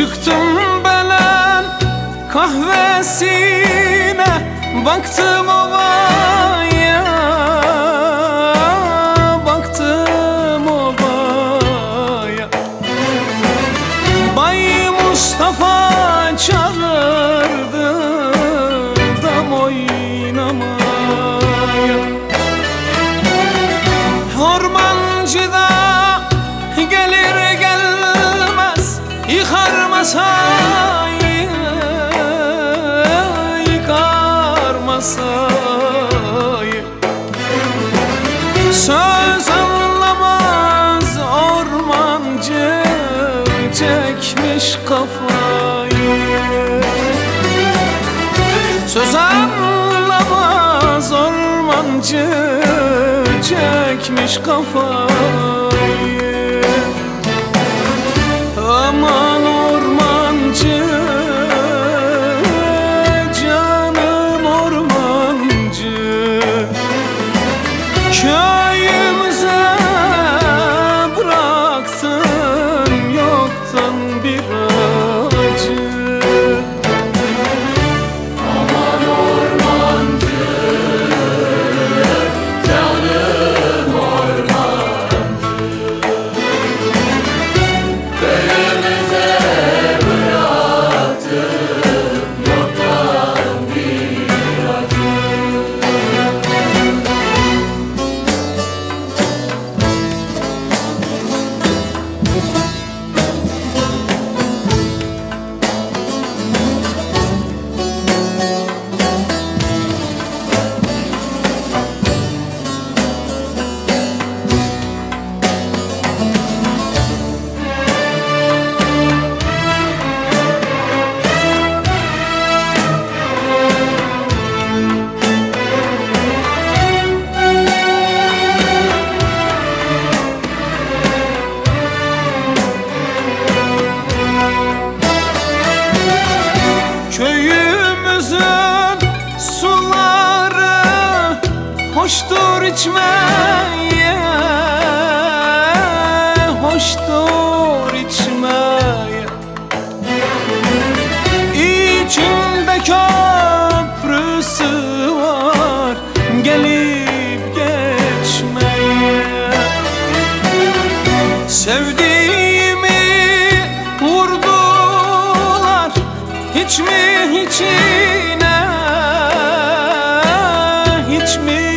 Çıktım belen kahvesine Baktım ovaya Baktım ovaya. Bay Mustafa çağırdı Dam oynamaya. Ormancıda masayı Yıkar Söz anlamaz ormancı Çekmiş kafayı. Söz anlamaz ormancı Çekmiş kafayı içmeye Hoştur içmeye İçinde köprüsü var Gelip geçmeye Sevdiğimi vurdular Hiç mi içine Hiç mi